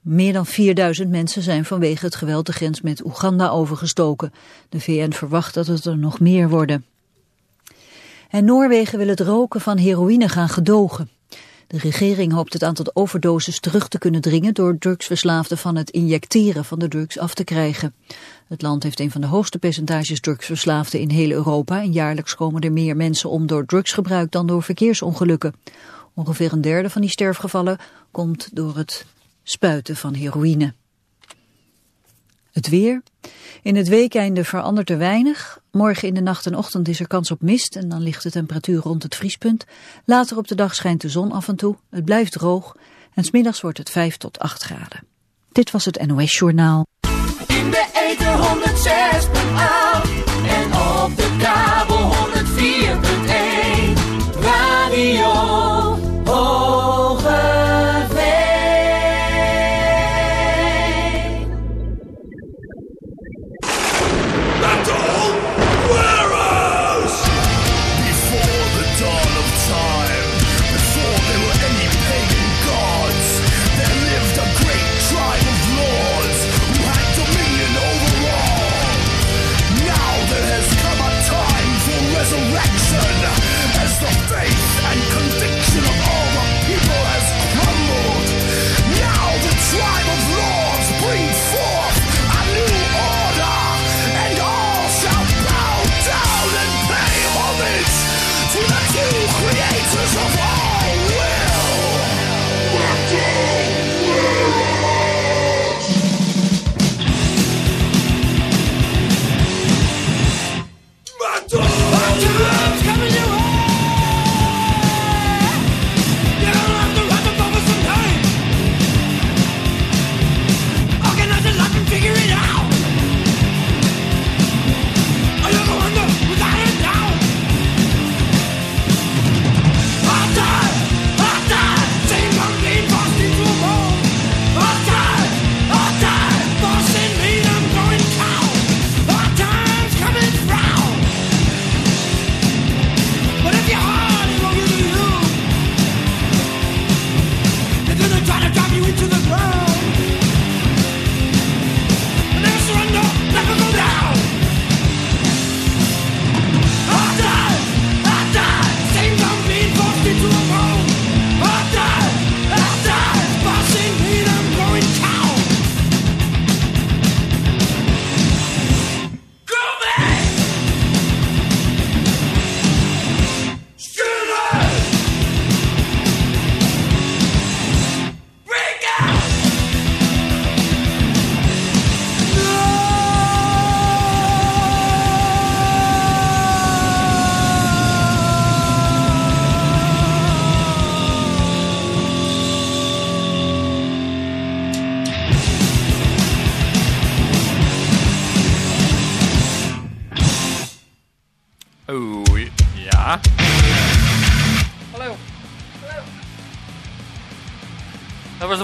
Meer dan 4000 mensen zijn vanwege het geweld de grens met Oeganda overgestoken. De VN verwacht dat het er nog meer worden. En Noorwegen wil het roken van heroïne gaan gedogen. De regering hoopt het aantal overdoses terug te kunnen dringen door drugsverslaafden van het injecteren van de drugs af te krijgen. Het land heeft een van de hoogste percentages drugsverslaafden in heel Europa en jaarlijks komen er meer mensen om door drugsgebruik dan door verkeersongelukken. Ongeveer een derde van die sterfgevallen komt door het spuiten van heroïne. Het weer. In het weekende verandert er weinig. Morgen in de nacht en ochtend is er kans op mist en dan ligt de temperatuur rond het vriespunt. Later op de dag schijnt de zon af en toe. Het blijft droog en smiddags wordt het 5 tot 8 graden. Dit was het NOS Journaal. In de eten 106.8 en op de kabel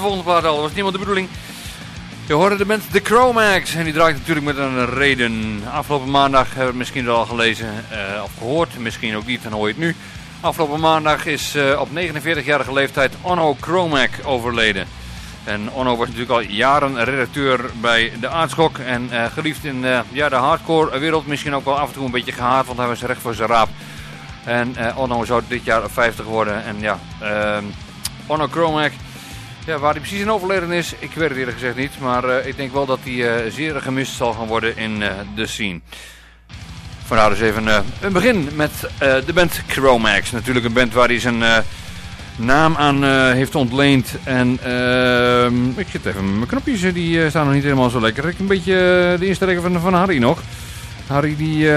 volgende plaat dat was niemand de bedoeling. Je hoorde de band The Chromax en die draait natuurlijk met een reden. Afgelopen maandag hebben we het misschien al gelezen eh, of gehoord, misschien ook niet, dan hoor je het nu. Afgelopen maandag is eh, op 49-jarige leeftijd Onno Chromack overleden. En Onno was natuurlijk al jaren redacteur bij de Aardschok en eh, geliefd in ja, de hardcore wereld. Misschien ook wel af en toe een beetje gehaat, want hij was recht voor zijn raap. En Onno zou dit jaar 50 worden. En ja, ehm, Onno Chromack, ja, waar hij precies in overleden is, ik weet het eerlijk gezegd niet. Maar eh, ik denk wel dat hij eh, zeer gemist zal gaan worden in eh, de scene. Vandaar dus even een begin met de band Chromax. Natuurlijk een band waar hij zijn naam aan heeft ontleend. En ehm, ik zit even met mijn knopjes, die staan nog niet helemaal zo lekker. Ik een beetje de instellingen van, van Harry nog. Harry die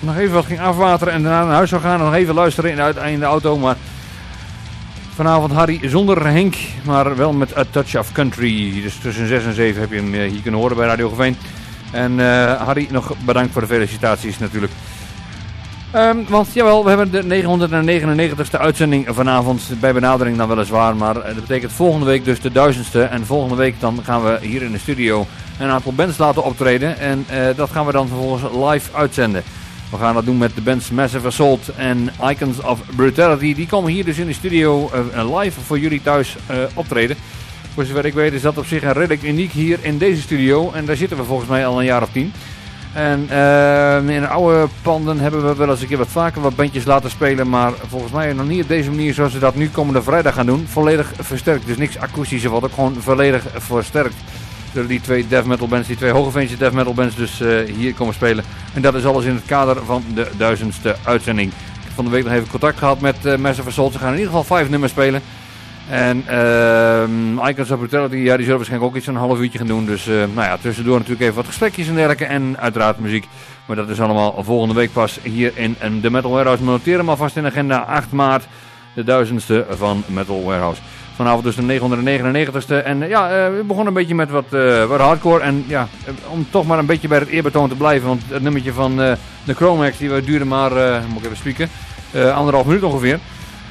nog even wat ging afwateren en daarna naar huis zou gaan. En nog even luisteren in de auto. Maar vanavond Harry zonder Henk, maar wel met A Touch of Country. Dus tussen 6 en 7 heb je hem eh, hier kunnen horen bij Radio Geveen. En eh, Harry, nog bedankt voor de felicitaties natuurlijk. Ehm, want jawel, we hebben de 999ste uitzending vanavond. Bij benadering dan weliswaar. Maar eh, dat betekent volgende week dus de duizendste. En volgende week dan gaan we hier in de studio een aantal bands laten optreden. En dat gaan we dan vervolgens live uitzenden. We gaan dat doen met de bands Massive Assault en Icons of Brutality. Die komen hier dus in de studio eh, live voor jullie thuis eh, optreden. Voor zover ik weet is dat op zich een redelijk uniek hier in deze studio. En daar zitten we volgens mij al een jaar of tien. En in oude panden hebben we wel eens een keer wat vaker wat bandjes laten spelen. Maar volgens mij nog niet op deze manier zoals ze dat nu komende vrijdag gaan doen. Volledig versterkt. Dus niks akoestisch wat ook gewoon volledig versterkt. Die twee death metal bands, die twee hoge death metal bands dus uh, hier komen spelen. En dat is alles in het kader van de duizendste uitzending. Ik heb van de week nog even contact gehad met uh, Master of Assault. Ze gaan in ieder geval vijf nummers spelen. En uh, Icons of Brutality, ja, die zullen waarschijnlijk ook iets een half uurtje gaan doen. Dus uh, nou ja, tussendoor natuurlijk even wat gesprekjes en dergelijke. En uiteraard muziek. Maar dat is allemaal volgende week pas hier in, in de Metal Warehouse. Maar noteer hem alvast in de agenda 8 maart, de duizendste van Metal Warehouse. Vanavond dus de 999ste. En ja, uh, we begonnen een beetje met wat, wat hardcore. En ja, om toch maar een beetje bij het eerbetoon te blijven. Want het nummertje van de Chromax, die duurde maar, moet ik even spieken, anderhalf minuut ongeveer.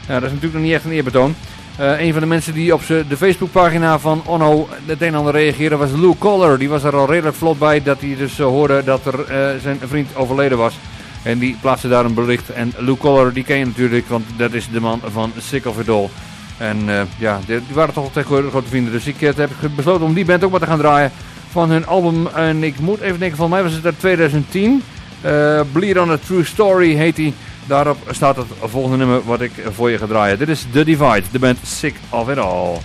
Dat is natuurlijk nog niet echt een eerbetoon. Uh, een van de mensen die op de Facebookpagina van Onno het een en ander reageerde was Lou Coller. Die was er al redelijk vlot bij dat hij dus hoorde dat er zijn vriend overleden was. En die plaatste daar een bericht. En Lou Coller die ken je natuurlijk, want dat is de man van Sick of It All. En ja, die, die, waren toch tegenwoordig grote vrienden. Dus ik heb besloten om die band ook maar te gaan draaien van hun album. En ik moet even denken, van mij was het uit 2010. Bleed on a True Story heet hij. Daarop staat het volgende nummer wat ik voor je ga draaien. Dit is The Divide, de band Sick of It All.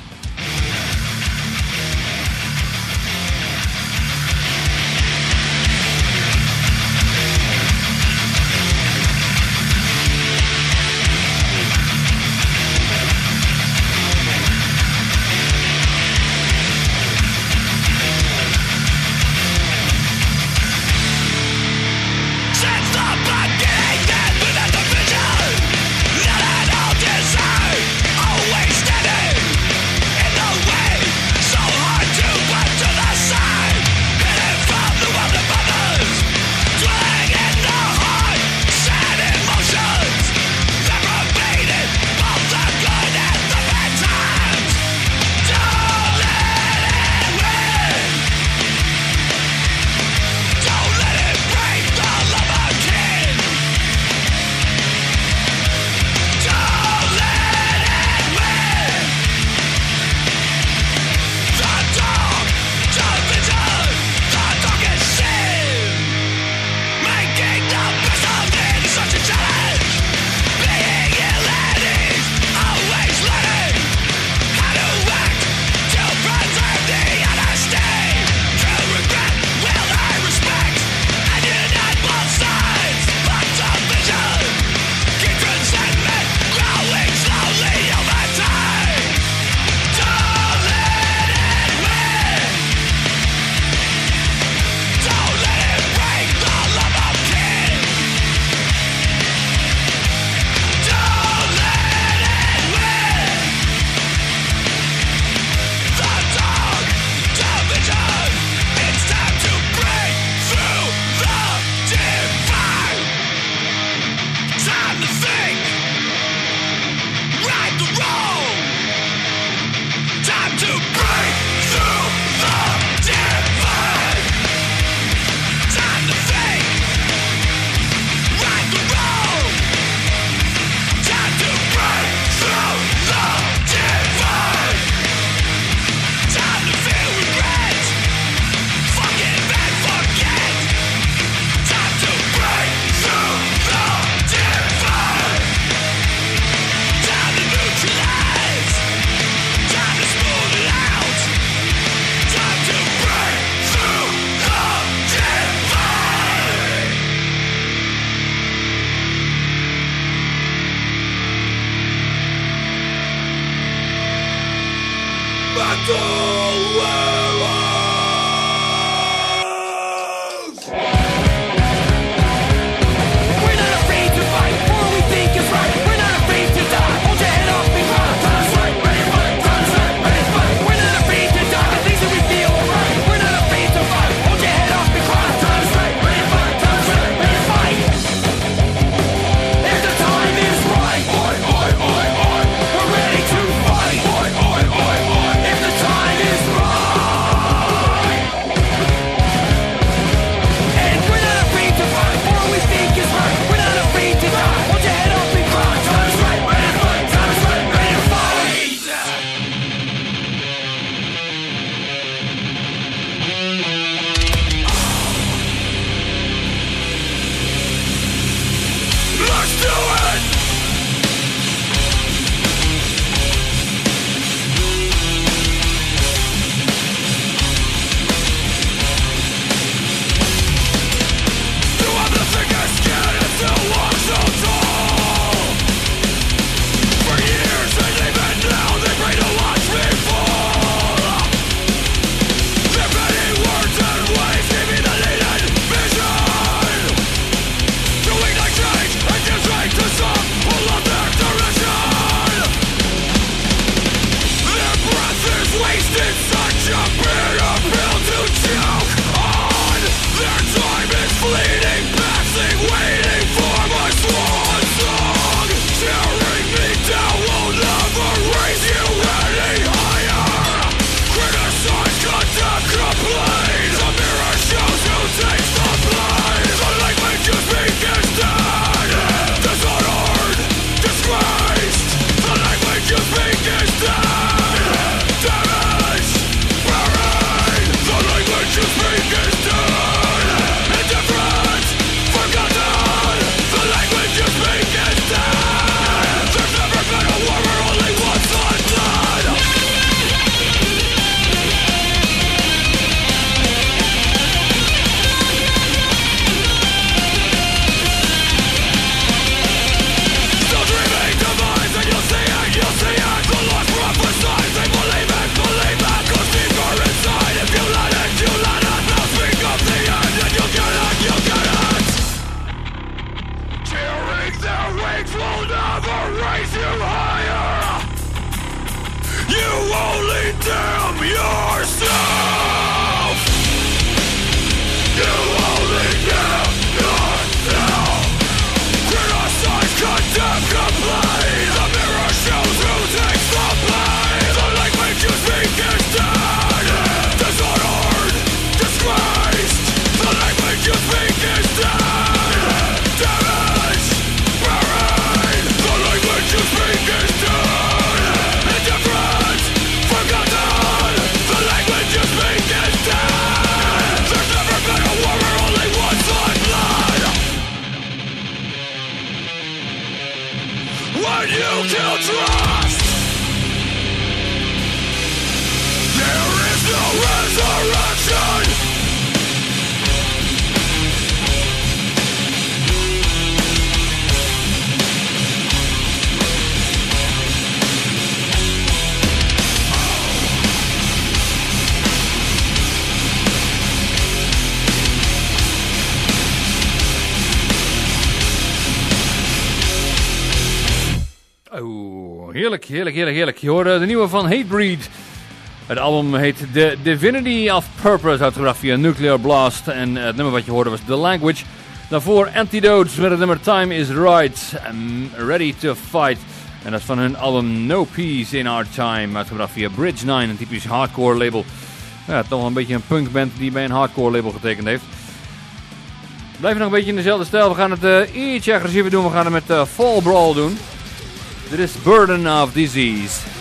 Heerlijk, heerlijk, heerlijk. Je hoorde de nieuwe van Hatebreed. Het album heet The Divinity of Purpose, uitgebracht via Nuclear Blast. En het nummer wat je hoorde was The Language. Daarvoor Antidotes met het nummer Time is Right, I'm Ready to Fight. En dat is van hun album No Peace in Our Time, uitgebracht via Bridge 9, een typisch hardcore label. Ja, toch een beetje een punkband die bij een hardcore label getekend heeft. Blijven nog een beetje in dezelfde stijl. We gaan het uh, iets agressiever doen. We gaan het met uh, Fall Brawl doen. Dit is Burden of Disease.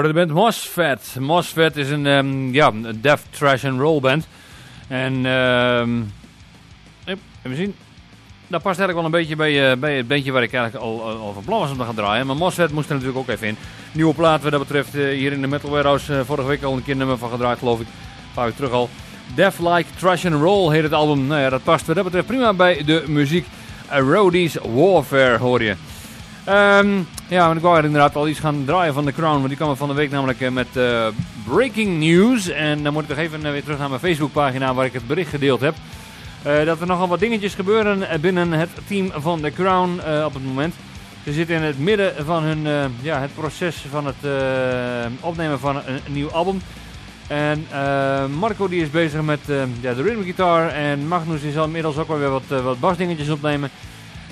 Hoorde de band Mosfet. Mosfet is een um, ja, death trash and roll band. En ehm even zien. Dat past eigenlijk wel een beetje bij, uh, bij het bandje waar ik eigenlijk al, van plan was om te gaan draaien. Maar Mosfet moest er natuurlijk ook even in. Nieuwe plaat wat dat betreft uh, hier in de Metal Warehouse. Uh, vorige week al een keer nummer van gedraaid geloof ik. Een paar uur terug al. Death Like Trash and Roll heet het album. Nou ja, dat past wat dat betreft prima bij de muziek. Rodies Warfare hoor je. Um, ja, maar ik wou inderdaad al iets gaan draaien van The Crown. Want die kwam van de week namelijk uh, met uh, breaking news. En dan moet ik nog even uh, weer terug naar mijn Facebookpagina waar ik het bericht gedeeld heb. dat er nogal wat dingetjes gebeuren binnen het team van The Crown op het moment. Ze zitten in het midden van hun, ja, het proces van het opnemen van een, een, nieuw album. En Marco die is bezig met ja, de rhythm guitar. En Magnus is al inmiddels ook wel weer wat, wat basdingetjes opnemen.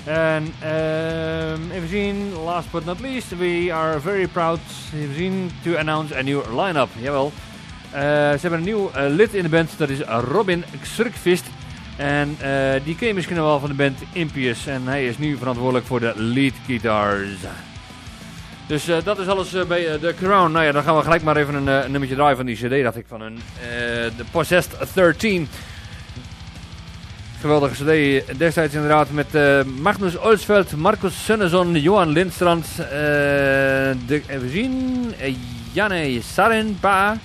En um, even zien, last but not least, we are very proud to announce a new line-up. Jawel. Uh, ze hebben een nieuw uh, lid in de band, dat is Robin Xurkvist. En uh, die ken je misschien wel van de band Impius. En hij is nu verantwoordelijk voor de lead guitars. Dus dat is alles bij The Crown. Nou ja, dan gaan we gelijk maar even een, een nummertje draaien van die cd, dacht ik, van hun. De Possessed 13. Geweldige cd. Destijds inderdaad met uh, Magnus Olsveld, Marcus Sunneson, Johan Lindstrand, uh, de, even zien, uh, Janne Sarenpa,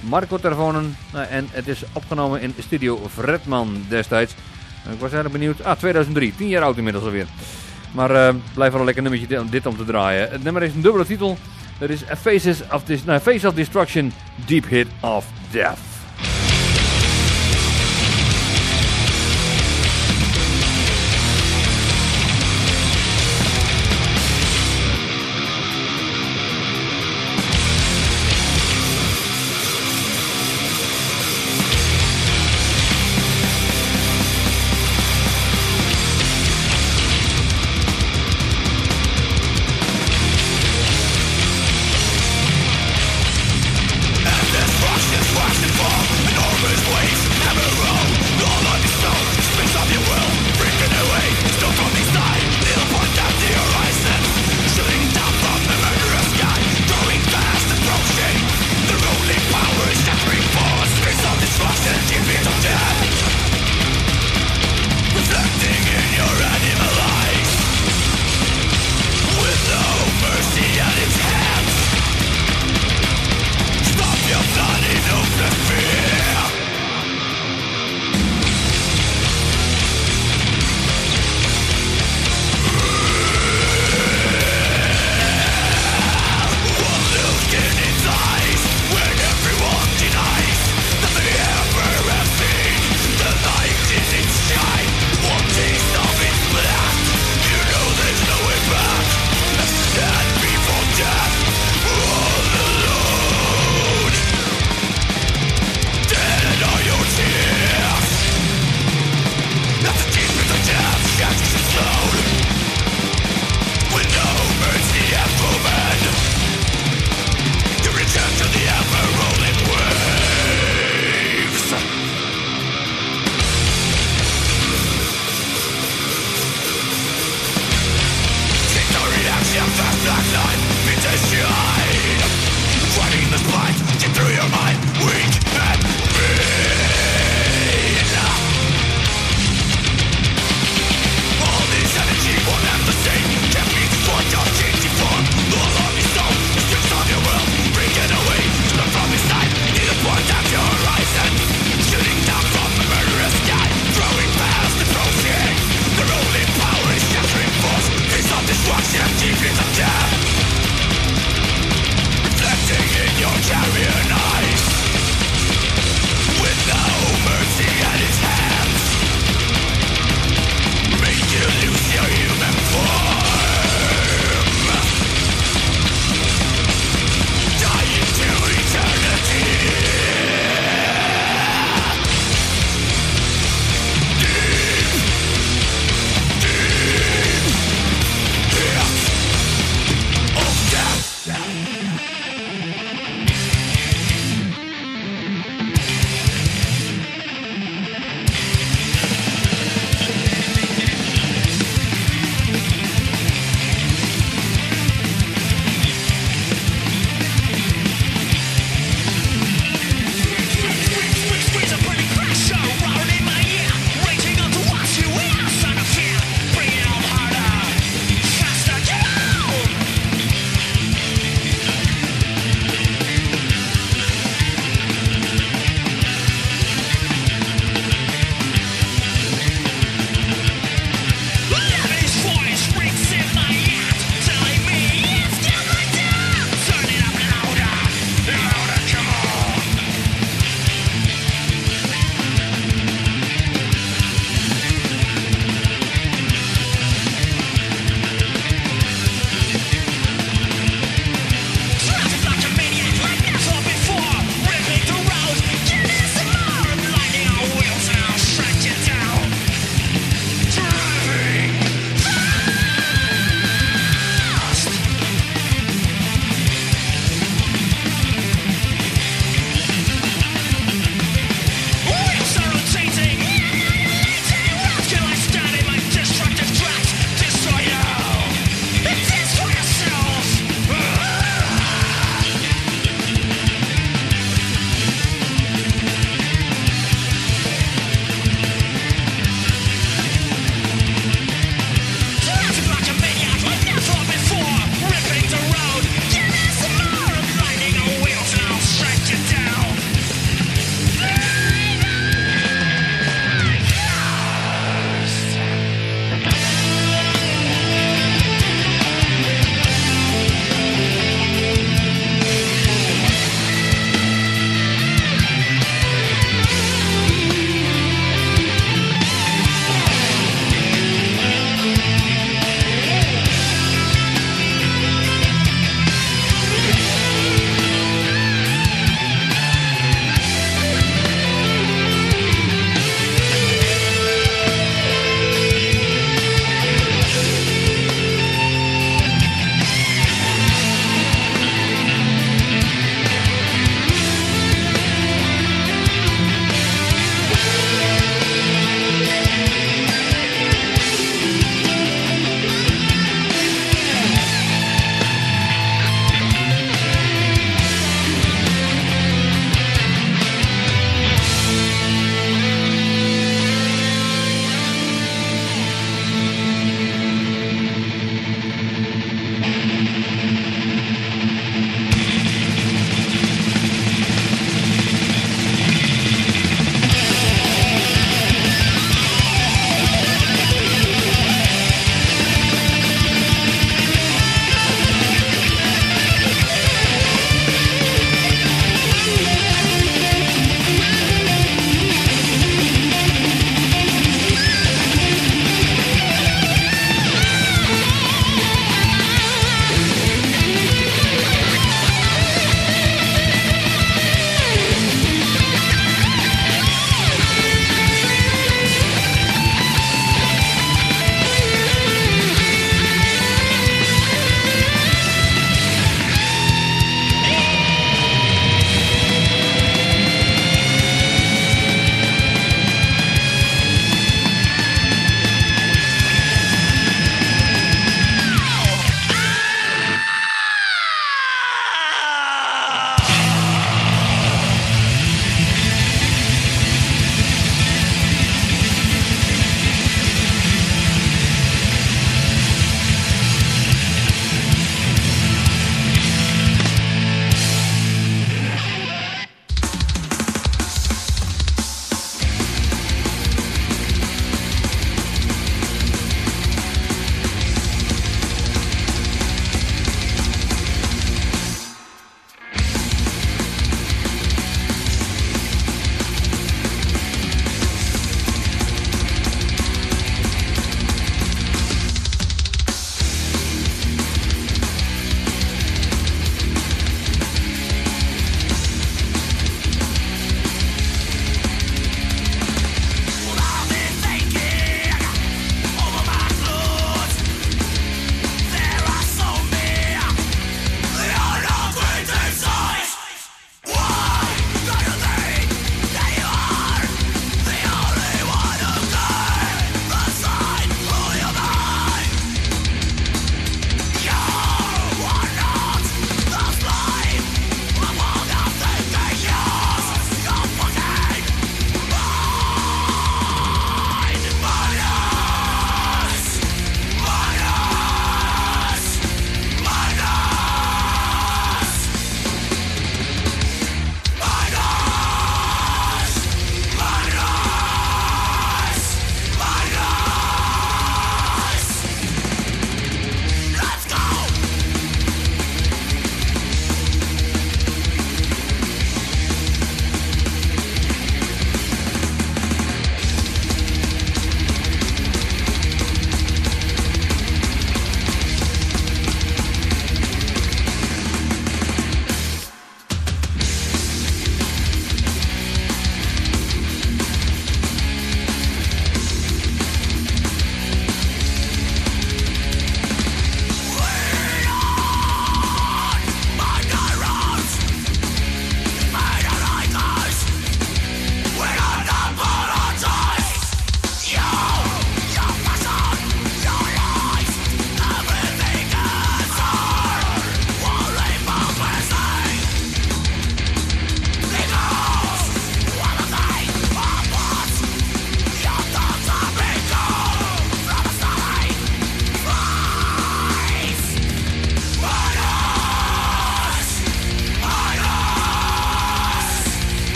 Marco Tervonen. Nou, en het is opgenomen in Studio Fredman destijds. Ik was eigenlijk benieuwd. Ah, 2003. 10 jaar oud inmiddels alweer. Maar blijf wel een lekker nummertje dit om te draaien. Het nummer is een dubbele titel. Dat is Faces of, Dis no, Face of Destruction, Deep Hit of Death.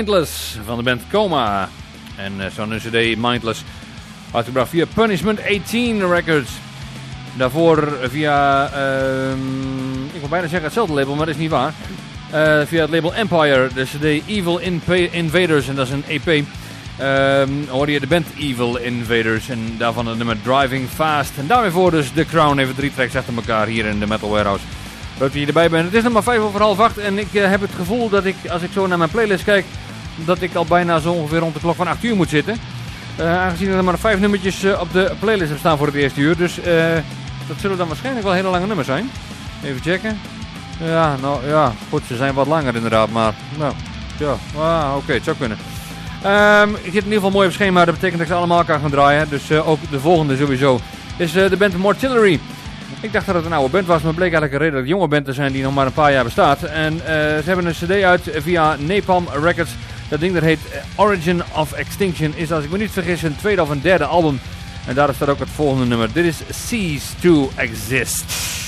Mindless van de band Coma. En uh, zo'n CD Mindless uitgebracht via Punishment 18 Records. Daarvoor via, uh, ik wil bijna zeggen hetzelfde label, maar dat is niet waar. Uh, via het label Empire, de CD Evil Invaders, en dat is een EP. Um, hoorde je de band Evil Invaders en daarvan het nummer Driving Fast. En daarmee voor dus The Crown, even drie tracks achter elkaar hier in de Metal Warehouse. Leuk dat je erbij bent. Het is nog maar vijf over half acht en ik uh, heb het gevoel dat ik, als ik zo naar mijn playlist kijk, dat ik al bijna zo ongeveer rond de klok van 8 uur moet zitten. Uh, aangezien er maar vijf nummertjes uh, op de playlist staan voor het eerste uur. Dus dat zullen dan waarschijnlijk wel hele lange nummers zijn. Even checken. Ja, nou ja, goed, ze zijn wat langer inderdaad, maar nou, ja, ah, oké, het zou kunnen. Um, ik zit in ieder geval mooi op schema, dat betekent dat ik ze allemaal kan gaan draaien. Dus ook de volgende sowieso is de band Mortillery. Ik dacht dat het een oude band was, maar bleek eigenlijk een redelijk jonge band te zijn die nog maar een paar jaar bestaat. En uh, ze hebben een cd uit via Napalm Records. Dat ding dat heet Origin of Extinction is, als ik me niet vergis, een tweede of een derde album. En daar staat ook het volgende nummer. Dit is Cease to Exist.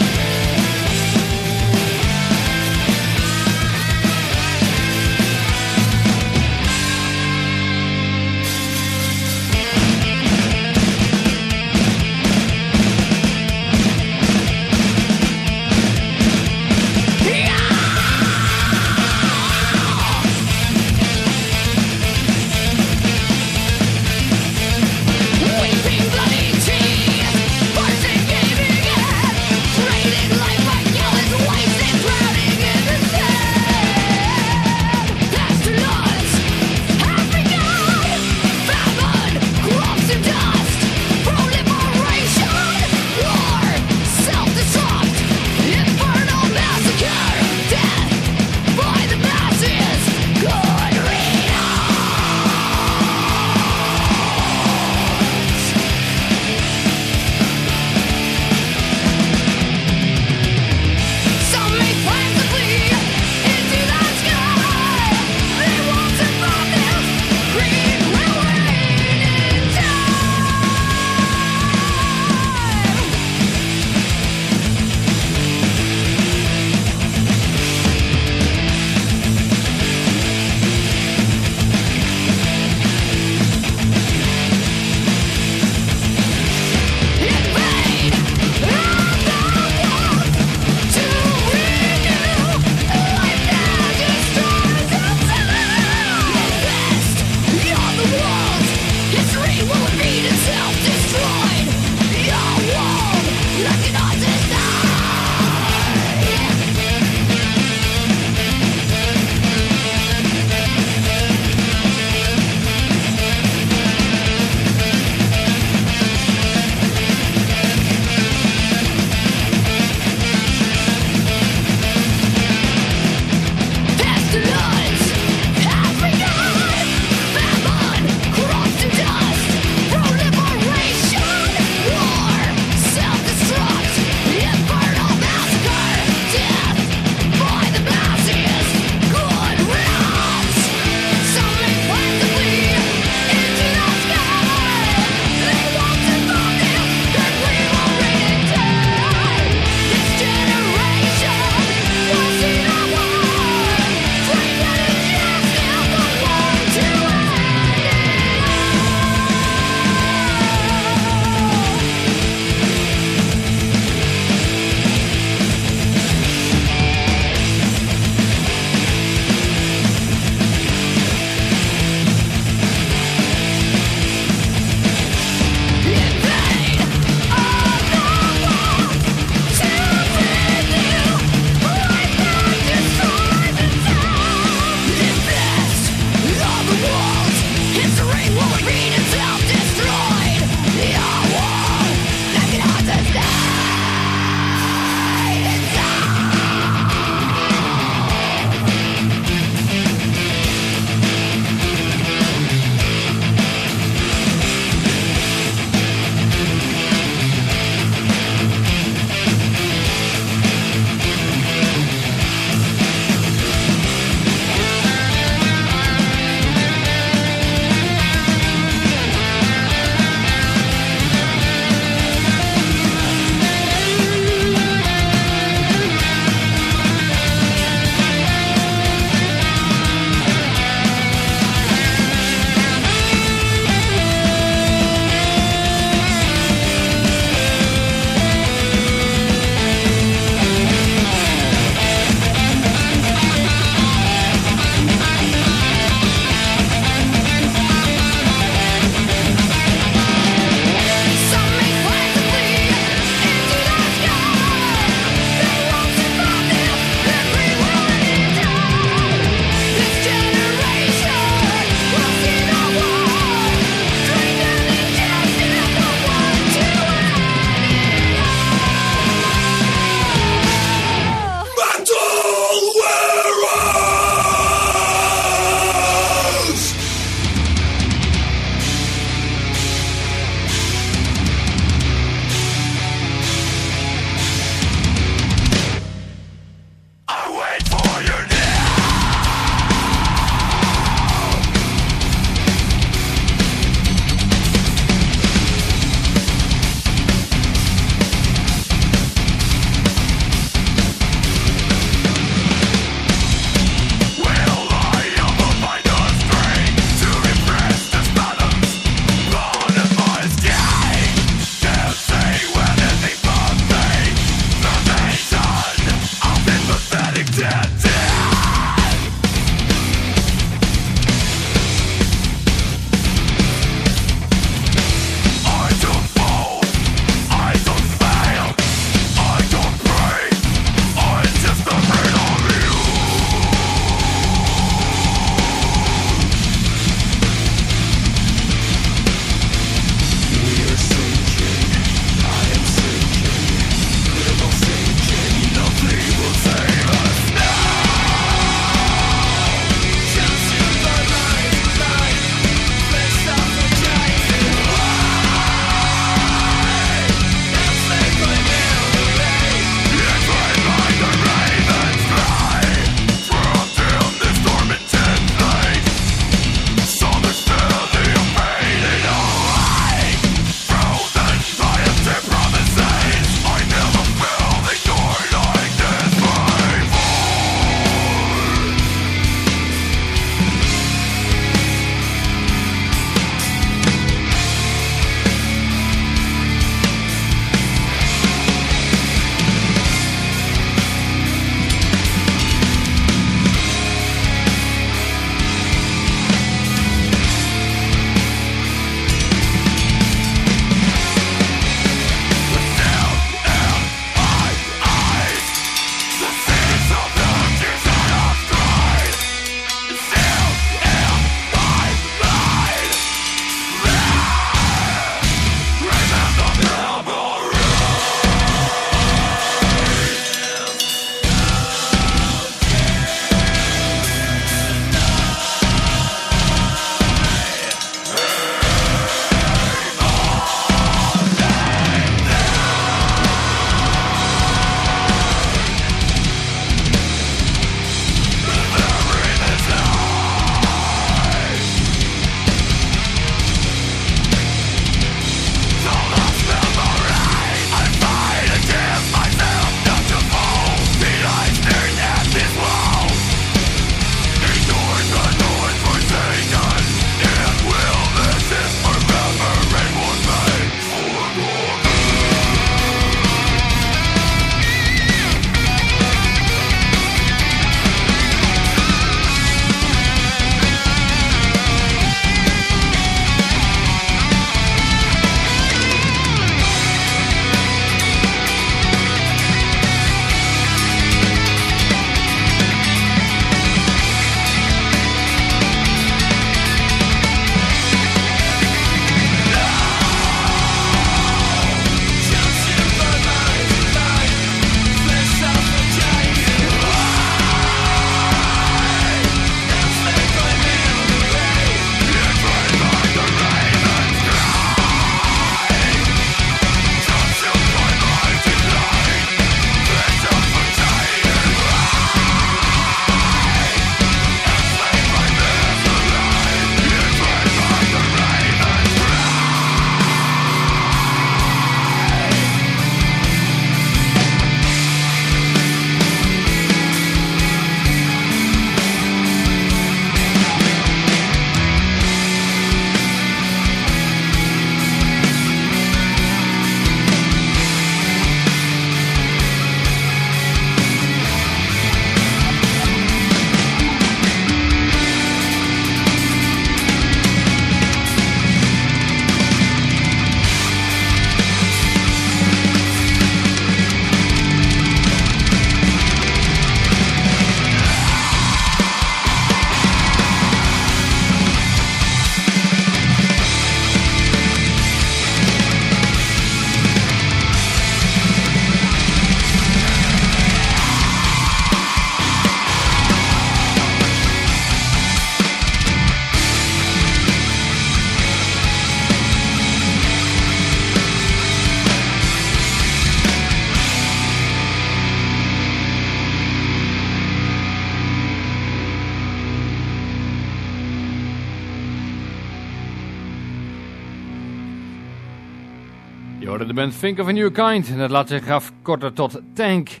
Band Think of a New Kind. Dat laat zich afkorten tot Tank.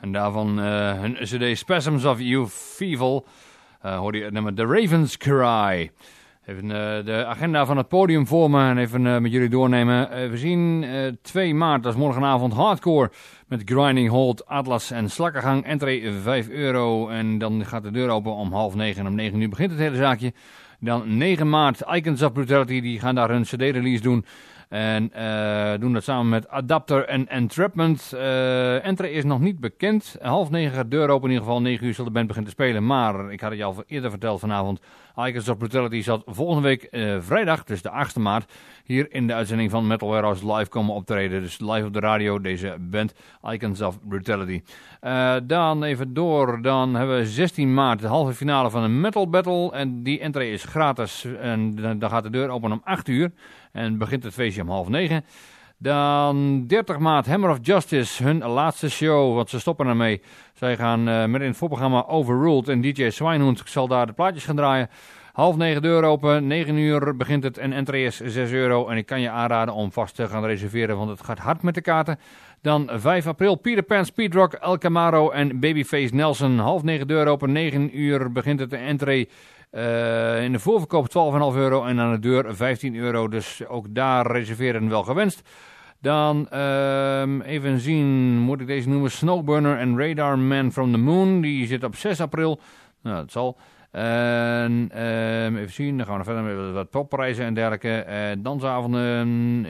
En daarvan uh, hun cd Spasms of You Feeble. Uh, hoorde je het nummer The Ravens Cry. Even uh, de agenda van het podium voor me en even met jullie doornemen. We zien 2 maart, dat is morgenavond, Hardcore met Grinding Hold, Atlas en Slakkengang. Entree 5 euro en dan gaat de deur open om half 9 en om 9 uur begint het hele zaakje. Dan 9 maart, Icons of Brutality, die gaan daar hun cd-release doen. En uh, doen dat samen met Adapter en Entrapment. Uh, Entre is nog niet bekend. Half negen gaat de deur open. In ieder geval 9 uur zal de band beginnen te spelen. Maar ik had het je al eerder verteld vanavond. Icons of Brutality zat volgende week uh, vrijdag, dus de 8e maart, hier in de uitzending van Metal Warehouse live komen optreden. Dus live op de radio, deze band Icons of Brutality. Dan even door, dan hebben we 16 maart de halve finale van een Metal Battle. En die entree is gratis en dan gaat de deur open om 8 uur. En begint het feestje om half 9. Dan 30 maart Hammer of Justice, hun laatste show, want ze stoppen ermee. Zij gaan uh, met in het voorprogramma Overruled en DJ Swinehound zal daar de plaatjes gaan draaien. Half negen deur open, 9 uur begint het en entree is 6 euro. En ik kan je aanraden om vast te gaan reserveren, want het gaat hard met de kaarten. Dan 5 april Peter Pan, Speedrock, El Camaro en Babyface Nelson. Half negen deur open, 9 uur begint het de entree. Uh, in de voorverkoop 12,5 euro en aan de deur 15 euro. Dus ook daar reserveren wel gewenst. Dan uh, even zien, moet ik deze noemen, Snowburner en Radar Man from the Moon. Die zit op 6 april. Nou, dat zal. Uh, even zien, dan gaan we verder met wat popprijzen en dergelijke. Uh, dansavonden,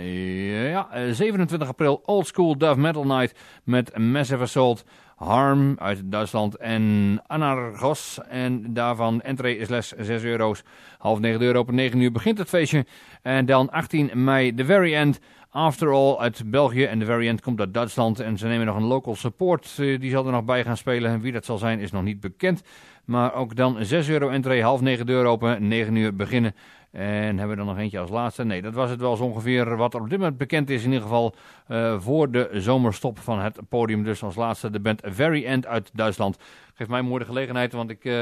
ja, 27 april Old School Death Metal Night met Massive Assault. Harm uit Duitsland en Anargos. En daarvan entree is les 6 euro's. Half 9 euro op 9 uur begint het feestje. En dan 18 mei The Very End. After All uit België en The Very End komt uit Duitsland. En ze nemen nog een local support. Die zal er nog bij gaan spelen. Wie dat zal zijn is nog niet bekend. Maar ook dan 6 euro entree, half 9 deur open, 9 uur beginnen. En hebben we er nog eentje als laatste? Nee, dat was het wel zo ongeveer wat er op dit moment bekend is. In ieder geval uh, voor de zomerstop van het podium. Dus als laatste de band Very End uit Duitsland. Geeft mij een mooie gelegenheid, want ik uh,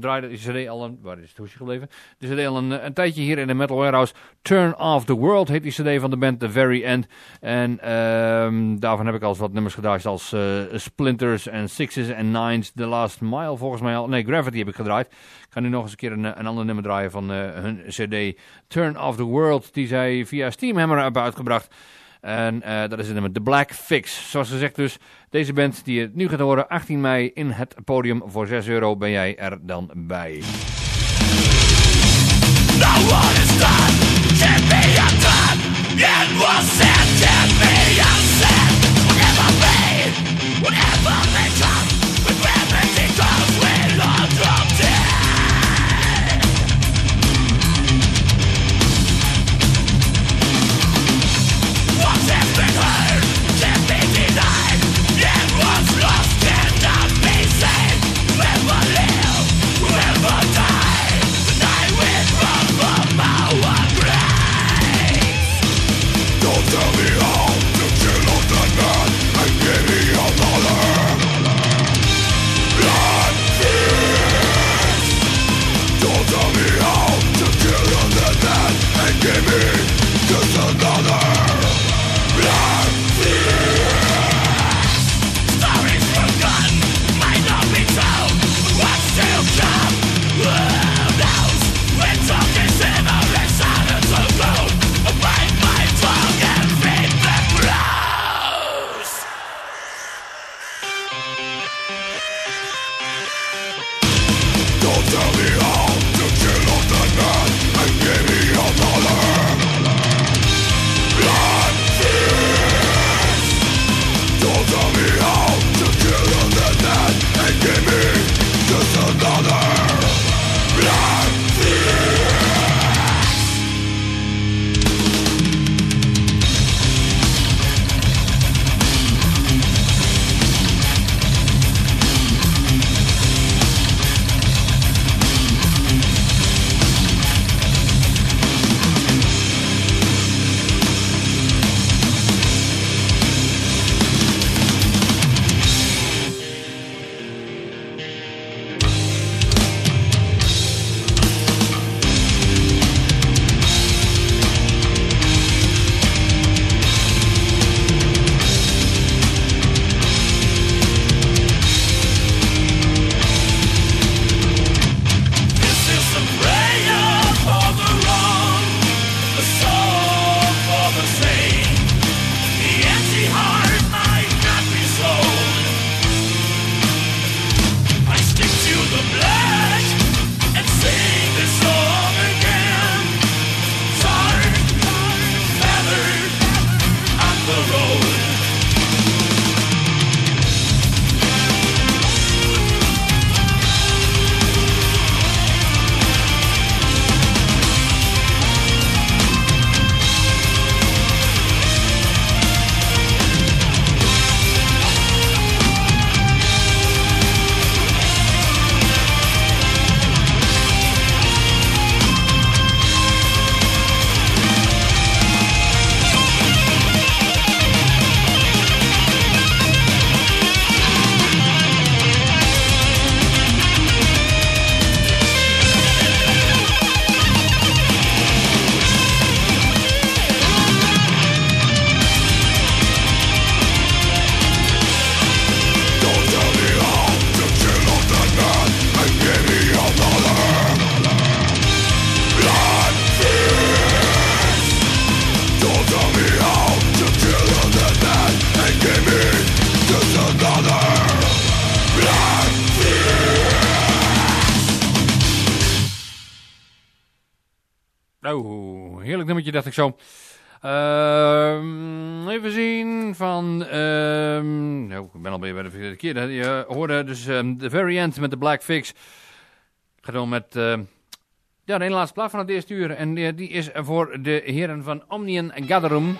draaide de cd al een... Waar is het hoesje gebleven? De cd al een, een, tijdje hier in de Metal Warehouse. Turn Off The World heet die cd van de band The Very End. En uh, daarvan heb ik al wat nummers gedraaid als uh, Splinters en Sixes en Nines. The Last Mile volgens mij al. Nee, Gravity heb ik gedraaid. Ik ga nu nog eens een keer een, een ander nummer draaien van hun cd Turn Off The World. Die zij via Steamhammer hebben uitgebracht. En uh, dat is het nummer The Black Fix. Zoals gezegd dus, deze band die je nu gaat horen, 18 mei in het podium voor 6 euro ben jij er dan bij. No one is done, can be undone. It can be unsaid. Whatever whatever Oh, dacht ik zo. Ehm, even zien van... ehm nou, ik ben alweer bij de verkeerde keer. Je hoorde dus ehm, The Very End met de Black Fix. Gedaan met... ja, de ene laatste plaat van het eerste uur. En eh, die is voor de heren van Omnium Gatherum.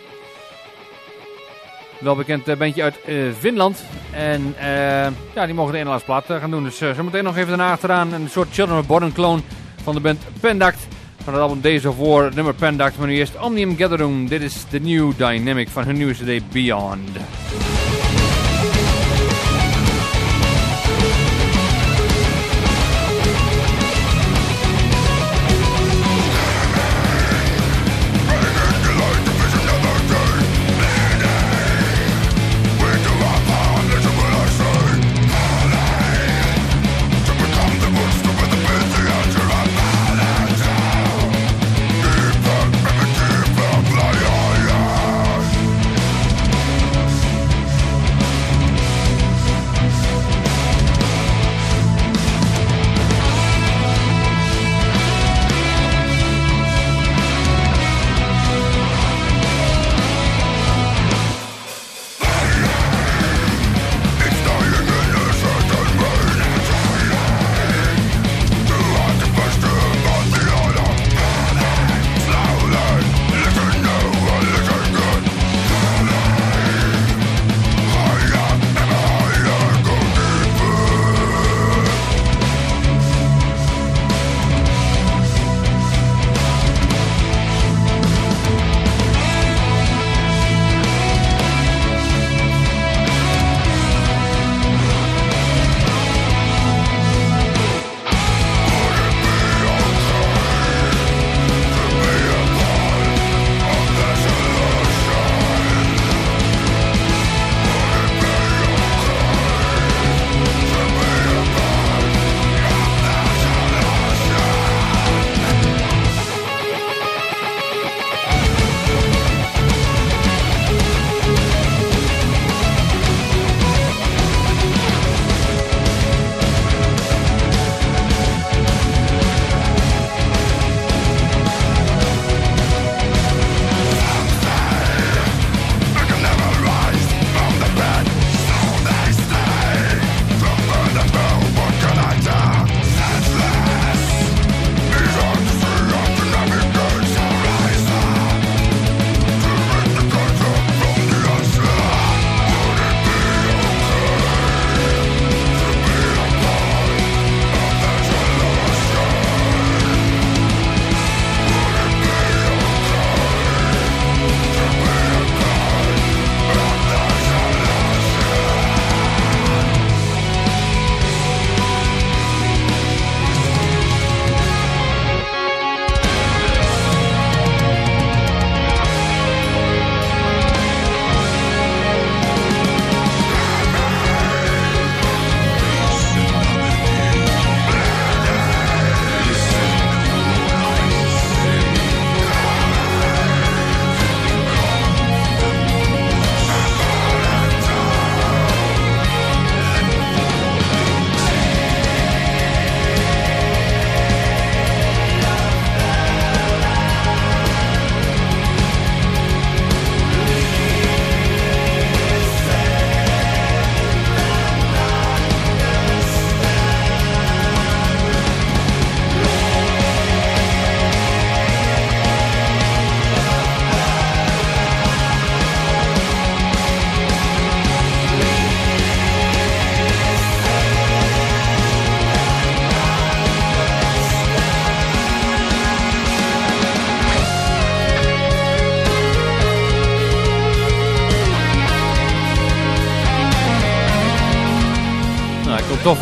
Wel bekend eh, bandje uit eh, Finland. En eh, ja, die mogen de ene laatste plaat eh, gaan doen. Dus uh, zometeen nog even daarna achteraan een soort Children of Bodom clone van de band Pendact. Van het album Days of War, nummer Pendact. Maar nu eerst Omnium Gatherum. Dit is de New Dynamic van hun nieuwe CD Beyond.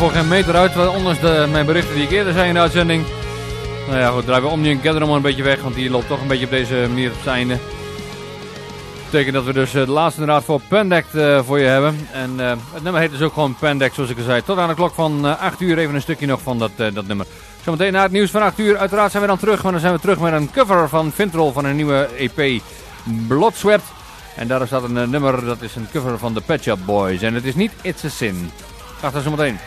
Voor geen meter uit, ondanks de, mijn berichten die ik eerder zei in de uitzending. Nou ja, goed, draaien we Omnium Gatherum een beetje weg, want die loopt toch een beetje op deze manier op zijn einde. Dat betekent dat we dus eh, de laatste inderdaad voor Pendact eh, voor je hebben. En eh, het nummer heet dus ook gewoon Pendact, zoals ik al zei. Tot aan de klok van eh 8 uur even een stukje nog van dat, dat nummer. Zometeen na het nieuws van 8 uur. Uiteraard zijn we dan terug, maar dan zijn we terug met een cover van Vintrol van een nieuwe EP Blood Sweat. En daar staat een nummer, dat is een cover van de Pet Shop Boys. En het is niet It's a Sin. Graag tot zometeen.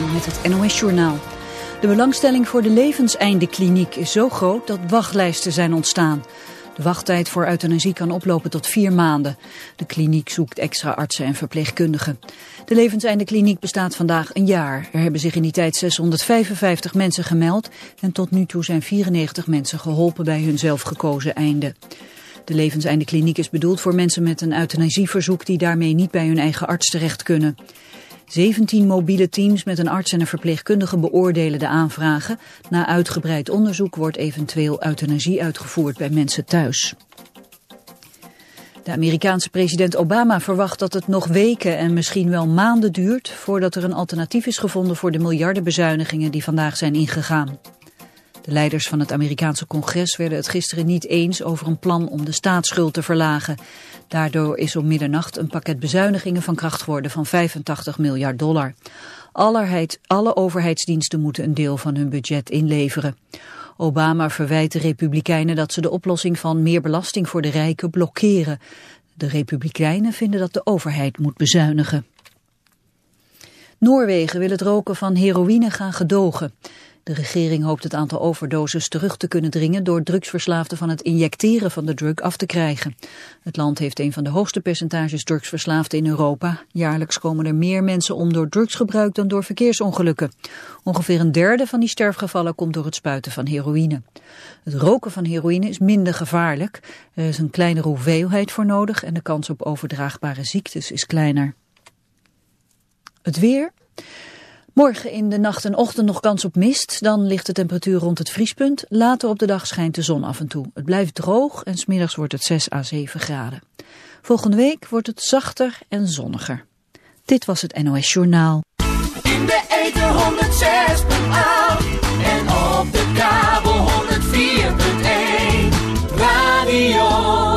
Met het NOS-journaal. De belangstelling voor de levenseindekliniek is zo groot dat wachtlijsten zijn ontstaan. De wachttijd voor euthanasie kan oplopen tot vier maanden. De kliniek zoekt extra artsen en verpleegkundigen. De levenseindekliniek bestaat vandaag een jaar. Er hebben zich in die tijd 655 mensen gemeld en tot nu toe zijn 94 mensen geholpen bij hun zelfgekozen einde. De levenseindekliniek is bedoeld voor mensen met een euthanasieverzoek die daarmee niet bij hun eigen arts terecht kunnen. 17 mobiele teams met een arts en een verpleegkundige beoordelen de aanvragen. Na uitgebreid onderzoek wordt eventueel euthanasie uitgevoerd bij mensen thuis. De Amerikaanse president Obama verwacht dat het nog weken en misschien wel maanden duurt voordat er een alternatief is gevonden voor de miljardenbezuinigingen die vandaag zijn ingegaan. De leiders van het Amerikaanse congres werden het gisteren niet eens over een plan om de staatsschuld te verlagen. Daardoor is om middernacht een pakket bezuinigingen van kracht geworden van 85 miljard dollar. Allerheid, alle overheidsdiensten moeten een deel van hun budget inleveren. Obama verwijt de Republikeinen dat ze de oplossing van meer belasting voor de rijken blokkeren. De Republikeinen vinden dat de overheid moet bezuinigen. Noorwegen wil het roken van heroïne gaan gedogen. De regering hoopt het aantal overdoses terug te kunnen dringen door drugsverslaafden van het injecteren van de drug af te krijgen. Het land heeft een van de hoogste percentages drugsverslaafden in Europa. Jaarlijks komen er meer mensen om door drugsgebruik dan door verkeersongelukken. Ongeveer een derde van die sterfgevallen komt door het spuiten van heroïne. Het roken van heroïne is minder gevaarlijk. Er is een kleinere hoeveelheid voor nodig en de kans op overdraagbare ziektes is kleiner. Het weer... Morgen in de nacht en ochtend nog kans op mist. Dan ligt de temperatuur rond het vriespunt. Later op de dag schijnt de zon af en toe. Het blijft droog en smiddags wordt het 6 à 7 graden. Volgende week wordt het zachter en zonniger. Dit was het NOS Journaal. In de eten 106.8 en op de kabel 104.1 Radio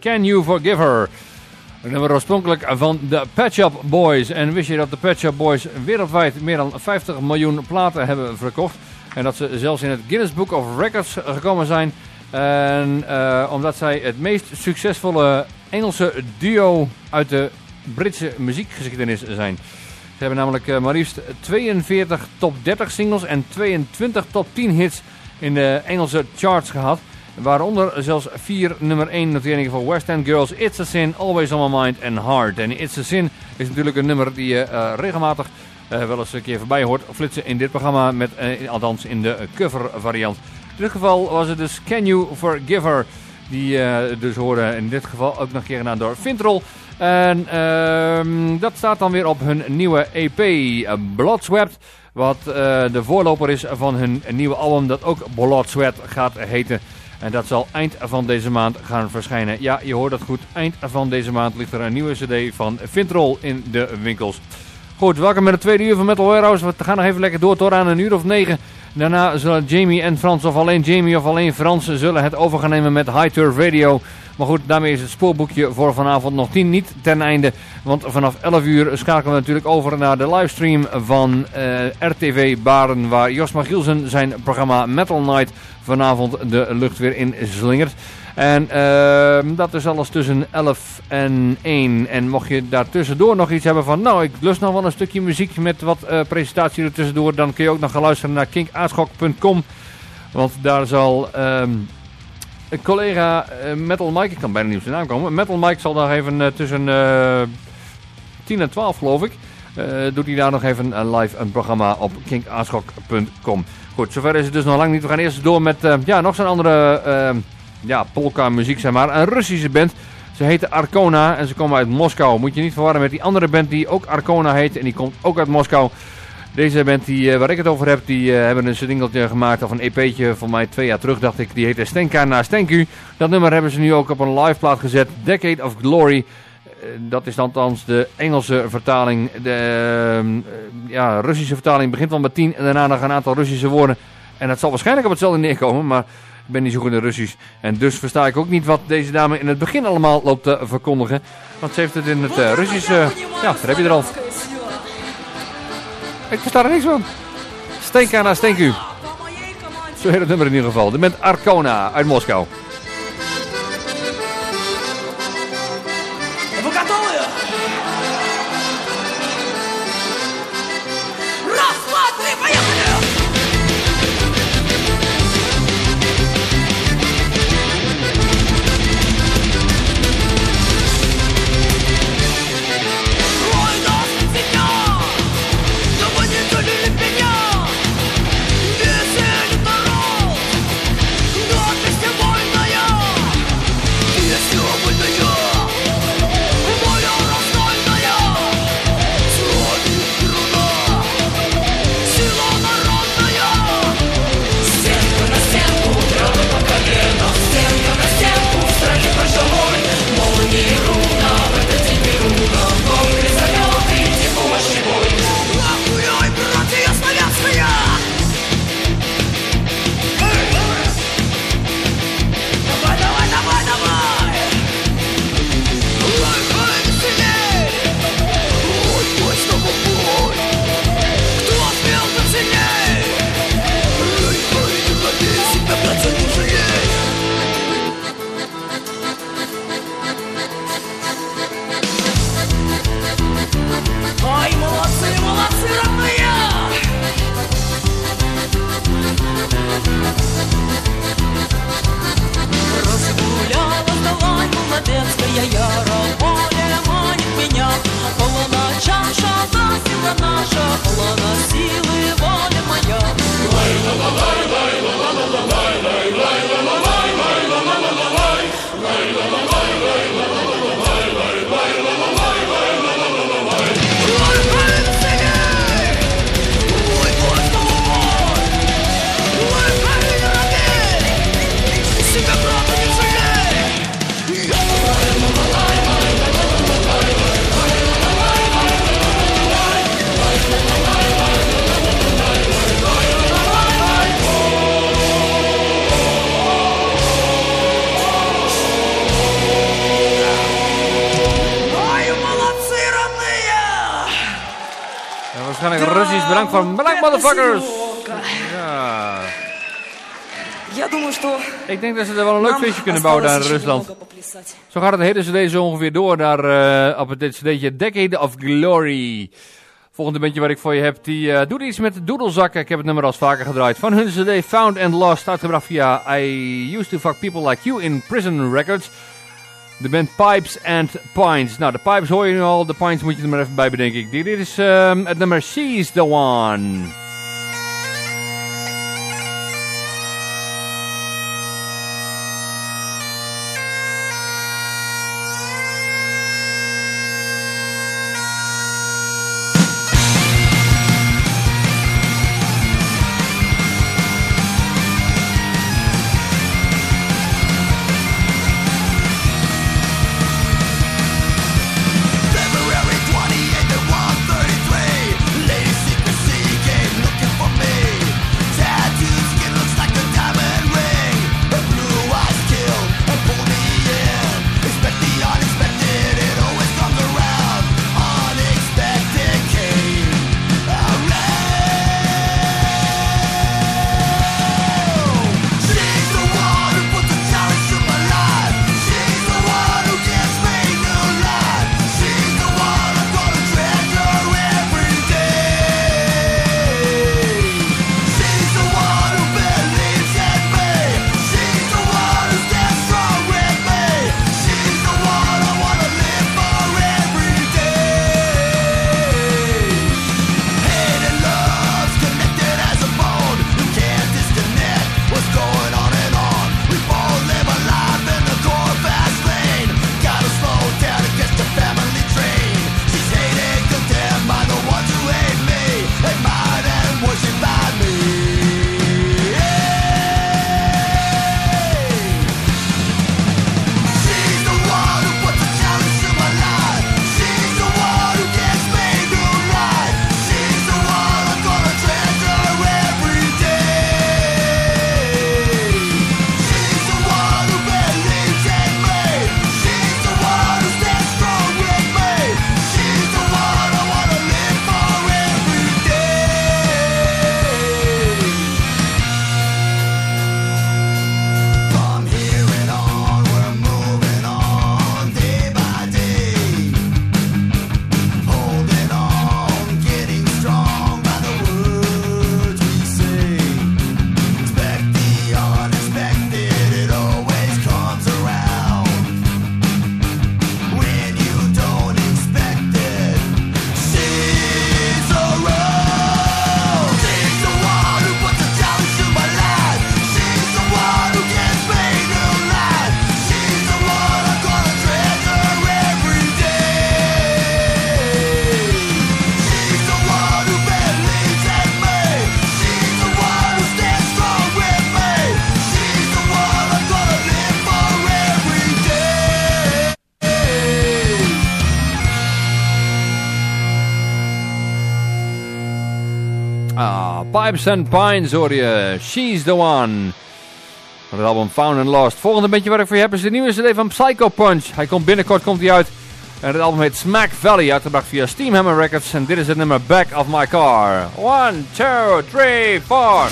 Can You Forgive Her. Een nummer oorspronkelijk van de Pet Shop Boys. En wist je dat de Pet Shop Boys wereldwijd meer dan 50 miljoen platen hebben verkocht? En dat ze zelfs in het Guinness Book of Records gekomen zijn. En eh, omdat zij het meest succesvolle Engelse duo uit de Britse muziekgeschiedenis zijn. Ze hebben namelijk eh, maar liefst 42 top 30 singles en 22 top 10 hits in de Engelse charts gehad. Waaronder zelfs vier nummer 1 noteringen voor West End Girls, It's a Sin, Always on My Mind en Hard. En It's a Sin is natuurlijk een nummer die je eh, regelmatig eh, wel eens een keer voorbij hoort flitsen in dit programma, met, eh, althans in de cover variant. In dit geval was het dus Can You Forgive Her, die dus hoorden in dit geval ook nog een keer gedaan door Vintrol. En ehm, dat staat dan weer op hun nieuwe EP, Bloodsweat. Wat de voorloper is van hun nieuwe album, dat ook Blood Sweat gaat heten. En dat zal eind van deze maand gaan verschijnen. Ja, je hoort dat goed. Eind van deze maand ligt er een nieuwe cd van Vintrol in de winkels. Goed, welkom met het tweede uur van Metal Warehouse. We gaan nog even lekker door tot aan een uur of negen. Daarna zullen Jamie en Frans, of alleen Jamie of alleen Frans, zullen het over gaan nemen met High Turf Radio. Maar goed, daarmee is het spoorboekje voor vanavond nog tien niet ten einde. Want vanaf 11 uur schakelen we natuurlijk over naar de livestream van eh, RTV Baren. Waar Jos Magielsen zijn programma Metal Night vanavond de lucht weer in slingert. En ehm, dat is alles tussen 11 en 1. En mocht je daartussendoor nog iets hebben van... Nou, ik lust nog wel een stukje muziek met wat eh, presentatie ertussendoor. Dan kun je ook nog gaan luisteren naar kinkaarschok.com. Want daar zal ehm, een collega eh, Metal Mike... Ik kan bijna niet op zijn naam komen. Metal Mike zal daar even eh, tussen eh 10 en 12 geloof ik... doet hij daar nog even live een programma op kinkaarschok.com. Goed, zover is het dus nog lang niet. We gaan eerst door met ja, nog zo'n andere... ja, polka muziek zeg maar. Een Russische band. Ze heten Arcona en ze komen uit Moskou. Moet je niet verwarren met die andere band die ook Arcona heet en die komt ook uit Moskou. Deze band die, eh, waar ik het over heb, die eh, hebben een singeltje gemaakt of een EP'tje van mij twee jaar terug, dacht ik. Die heette Stenka na Stenku. Dat nummer hebben ze nu ook op een live plaat gezet. Decade of Glory. Eh, Dat is althans de Engelse vertaling. De ja, Russische vertaling begint wel met 10 en daarna nog een aantal Russische woorden. En dat zal waarschijnlijk op hetzelfde neerkomen, maar ik ben niet zo goed in Russisch. En dus versta ik ook niet wat deze dame in het begin allemaal loopt te verkondigen. Want ze heeft het in het eh, Russisch... eh, ja, daar heb je er al. Ik versta er niks van. Stenka na Stenku. Zo heet het nummer in ieder geval. De band Arcona uit Moskou. dat ze er wel een leuk feestje kunnen bouwen daar in Rusland. Zo gaat het hele cd zo ongeveer door naar eh, op dit cd'tje Decade of Glory. Volgende bandje wat ik voor je heb, die uh, doet iets met de doedelzakken. Ik heb het nummer al vaker gedraaid. Van hun cd Found and Lost, uitgebracht via I Used to Fuck People Like You in Prison Records. De band Pipes and Pines. Nou, de Pipes hoor je nu al, de Pines moet je er maar even bij bedenken. Dit is ehm, het nummer She's the One. Pipes and Pines hoor je. She's the one. Het album Found and Lost. Volgende bandje wat ik voor je heb is de nieuwe CD van Psycho Punch. Hij komt binnenkort komt hij uit. En het album heet Smack Valley. Uitgebracht via Steamhammer Records. En dit is het nummer Back of My Car. One, two, three, four.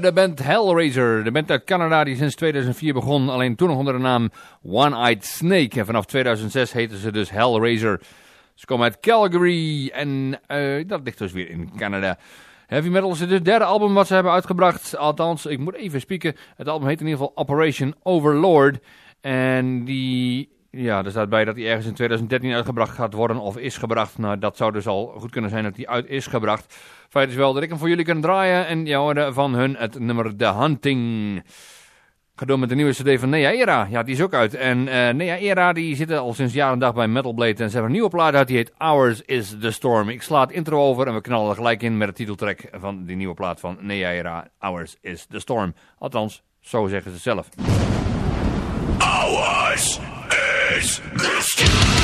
De band Hellraiser. De band uit Canada die sinds 2004 begon. Alleen toen nog onder de naam One-Eyed Snake. En vanaf 2006 heten ze dus Hellraiser. Ze komen uit Calgary. En eh, dat ligt dus weer in Canada. Heavy Metal is het derde album wat ze hebben uitgebracht. Althans, ik moet even spieken. Het album heet in ieder geval Operation Overlord. En die... Ja, er staat bij dat die ergens in 2013 uitgebracht gaat worden of is gebracht. Nou, dat zou dus al goed kunnen zijn dat die uit is gebracht. Feit is wel dat ik hem voor jullie kan draaien. En je hoorde van hun het nummer The Hunting. Ga door met de nieuwe cd van Nea Era. Ja, die is ook uit. En eh Nea Era die zitten al sinds jaar en dag bij Metal Blade. En ze hebben een nieuwe plaat uit, die heet Ours is the Storm. Ik sla het intro over en we knallen er gelijk in met de titeltrack van die nieuwe plaat van Nea Era. Ours is the Storm. Althans, zo zeggen ze zelf. Ours is the storm.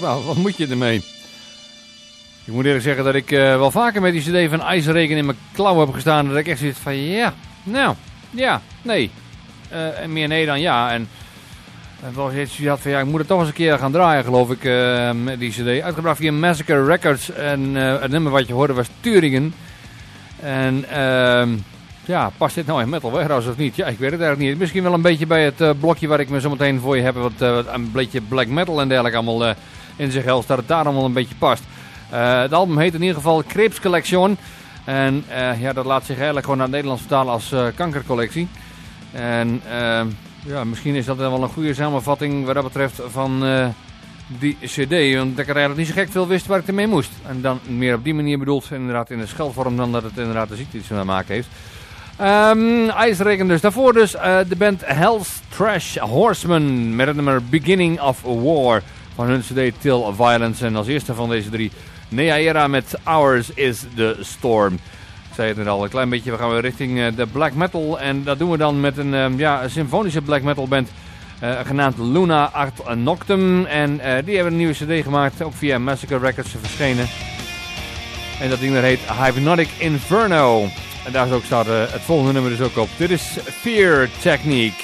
Nou, wat moet je ermee? Ik moet eerlijk zeggen dat ik eh, wel vaker met die cd van IJzerreken in mijn klauw heb gestaan. Dat ik echt zoiets van, ja, nou, ja, nee. Eh, en meer nee dan ja. En was iets, had van, ja, ik moet het toch eens een keer gaan draaien, geloof ik, eh, met die cd. Uitgebracht via Massacre Records. En het nummer wat je hoorde was Turingen. En ehm, ja, past dit nou in Metal Warehouse of niet? Ja, ik weet het eigenlijk niet. Misschien wel een beetje bij het eh, blokje waar ik me zo meteen voor je heb. Wat, eh, wat een beetje black metal en dergelijke allemaal eh, in zich helst. Dat het daar allemaal een beetje past. Het album heet in ieder geval Krebs Collection. En ja, dat laat zich eigenlijk gewoon naar het Nederlands vertalen als kankercollectie. En ja, misschien is dat wel een goede samenvatting wat dat betreft van die cd. Want ik er eigenlijk niet zo gek veel wist waar ik ermee moest. En dan meer op die manier bedoeld, inderdaad in de scheldvorm, dan dat het inderdaad de ziekte iets te maken heeft. Ehm IJsregen dus. Daarvoor dus eh, de band Hell's Trash Horseman met het nummer Beginning of War van hun cd Till Violence. En als eerste van deze drie Nea Era met Ours is the Storm. Ik zei het net al, een klein beetje, we gaan weer richting eh, de black metal. En dat doen we dan met een, ehm, ja, symfonische black metal band eh, genaamd Luna Art Noctum. En die hebben een nieuwe cd gemaakt, ook via Massacre Records verschenen. En dat ding daar heet Hypnotic Inferno. En daar is ook staat het volgende nummer dus ook op. Dit is Fear Technique.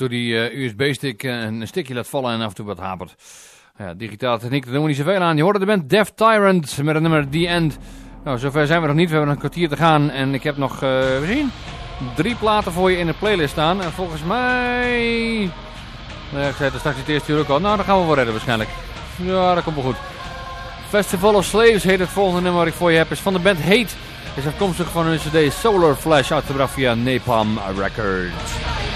Toe die eh, USB-stick eh, een stickje laat vallen en af en toe wat hapert. Ja, digitale techniek, daar doen we niet zoveel aan. Je hoorde de band Def Tyrant met het nummer The End. Nou, zover zijn we nog niet. We hebben een kwartier te gaan. En ik heb nog, eh, we zien, drie platen voor je in de playlist staan. En volgens mij... Nou, ik zei het straks het eerste uur ook al. Nou, dan gaan we wel redden waarschijnlijk. Ja, dat komt wel goed. Festival of Slaves heet het volgende nummer wat ik voor je heb. Is van de band Hate. Is afkomstig van hun cd Solar Flash. Uitgebracht via Napalm Records.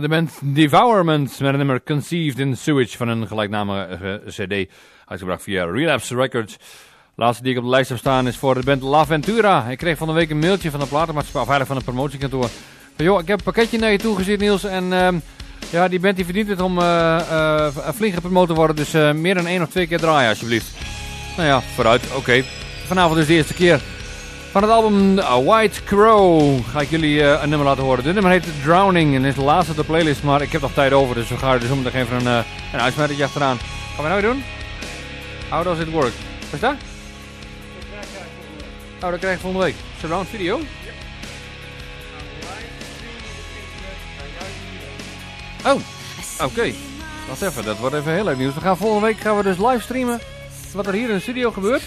De band Devourment met een nummer Conceived in Sewage van een gelijknamige cd. Uitgebracht via Relapse Records. De laatste die ik op de lijst heb staan is voor de band La Ventura. Ik kreeg van de week een mailtje van de platenmaatschappij, of eigenlijk van een promotiekantoor. Van joh, ik heb een pakketje naar je toe gezien Niels en ehm, ja, die band die verdient het om flink gepromoot te worden. Dus eh, meer dan één of twee keer draaien alsjeblieft. Nou ja, vooruit, oké. Vanavond is de eerste keer. Van het album White Crow ga ik jullie eh, een nummer laten horen. Dit nummer heet Drowning en is de laatste op de playlist, maar ik heb nog tijd over, dus we gaan er dus meteen even een, uh, een uitsmijtertje achteraan. Gaan we nou weer doen? How does it work? Is dat? Oh, dat krijg je volgende week. Surround video? Oh, oké. Wacht even, dat wordt even heel leuk nieuws. We gaan volgende week gaan we dus livestreamen wat er hier in de studio gebeurt.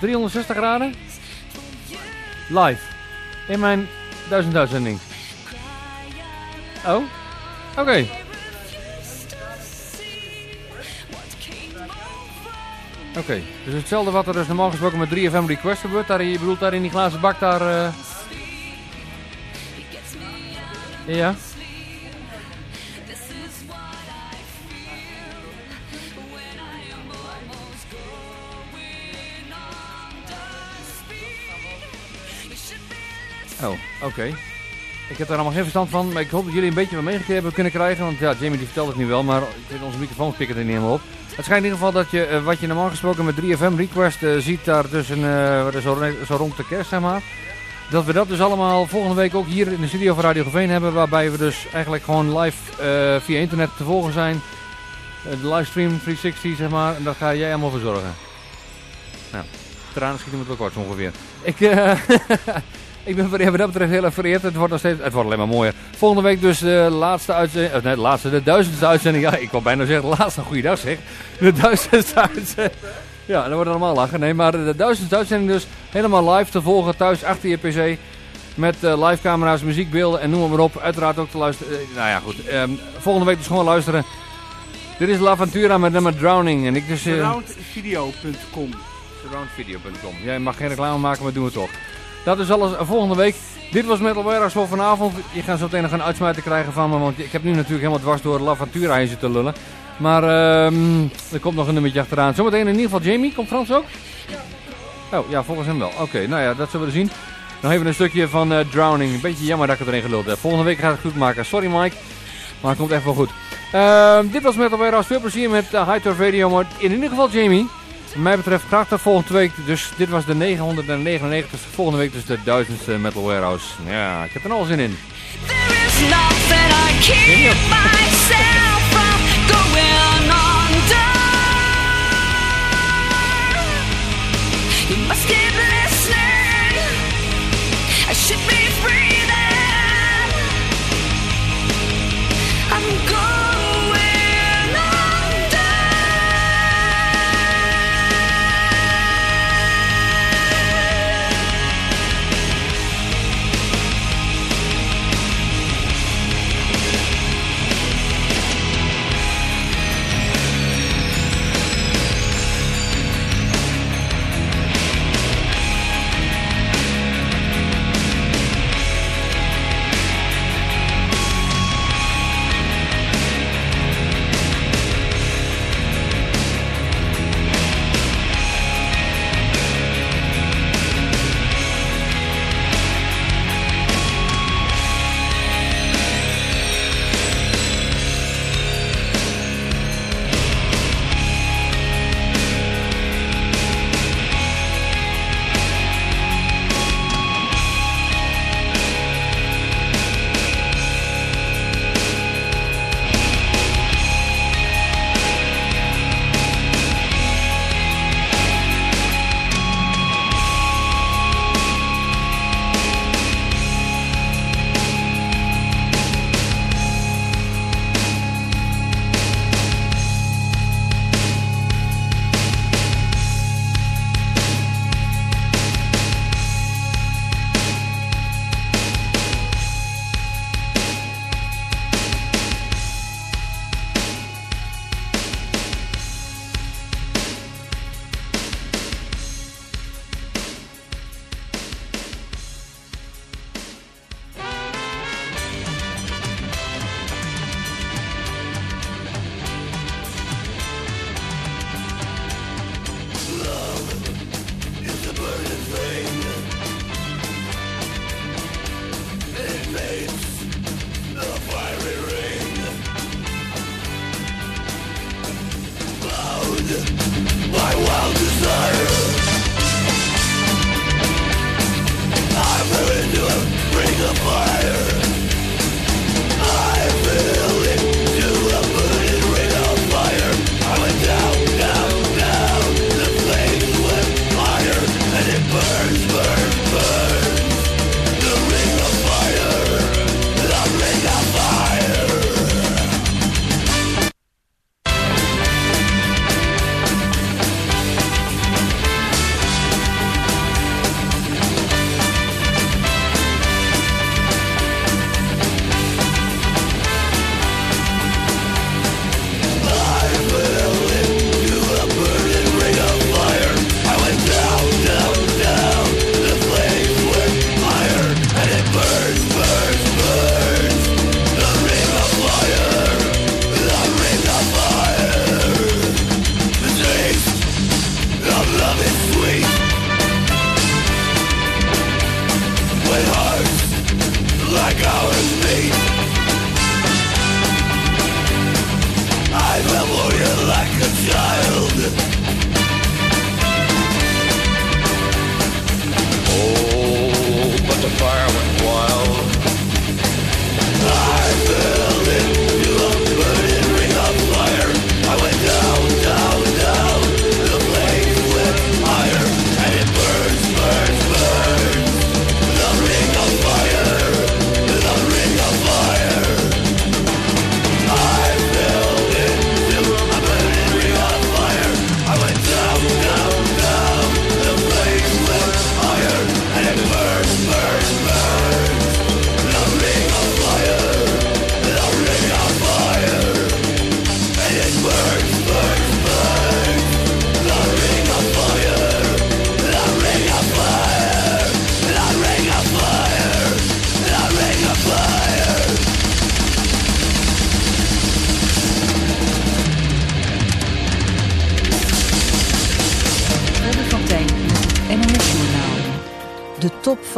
360 graden. Live. In mijn duizend. Oh, oké. Oké, dus hetzelfde wat er dus normaal gesproken met 3FM Request gebeurt. Daar, je bedoelt daar in die glazen bak daar... eh Ja. Oh, oké. Ik heb daar allemaal geen verstand van, maar ik hoop dat jullie een beetje wat meegekregen hebben kunnen krijgen. Want ja, Jamie die vertelt het nu wel, maar onze microfoons pikken er niet helemaal op. Het schijnt in ieder geval dat je, eh, wat je normaal gesproken met 3FM Request eh, ziet daar tussen, is zo, zo rond de kerst zeg maar. Dat we dat dus allemaal volgende week ook hier in de studio van Radio Geveen hebben. Waarbij we dus eigenlijk gewoon live eh, via internet te volgen zijn. De livestream 360 zeg maar, en daar ga jij allemaal voor zorgen. Nou, tranen schieten met wel kort ongeveer. Ik, ik ben wat dat betreft heel erg vereerd. Het wordt nog steeds, het wordt alleen maar mooier. Volgende week dus de laatste uitzending, of nee, de laatste, de duizendste uitzending. Ja, ik wil bijna zeggen de laatste, goeiedag zeg. De duizendste uitzending. Ja, dat wordt allemaal lachen. Nee, maar de duizendste uitzending dus helemaal live te volgen thuis achter je pc. Met eh, live camera's, muziekbeelden en noem maar op. Uiteraard ook te luisteren. eh, nou ja, goed. Ehm, volgende week dus gewoon luisteren. Dit is La Ventura met nummer Drowning. En ik dus... eh, Surroundvideo.com. Surroundvideo.com. Jij mag geen reclame maken, maar doen we toch. Dat is alles eh, volgende week. Dit was Metal Warehouse voor vanavond. Je gaat zo meteen nog een uitsmijter krijgen van me. Want ik heb nu natuurlijk helemaal dwars door La Ventura heen zitten lullen. Maar ehm, er komt nog een nummertje achteraan. Zometeen in ieder geval Jamie. Komt Frans ook? Oh, ja, volgens hem wel. Oké, nou ja, dat zullen we zien. Nog even een stukje van eh, Drowning. Een beetje jammer dat ik het erin geluld heb. Volgende week ga het goed maken. Sorry Mike. Maar het komt echt wel goed. Ehm, dit was Metal Warehouse. Veel plezier met uh, High Top Radio. Maar in ieder geval Jamie. Wat mij betreft graag tot volgende week. Dus dit was de 999. Volgende week dus de 1000ste Metal Warehouse. Ja, ik heb er al zin in. There is nothing I keep myself from going under.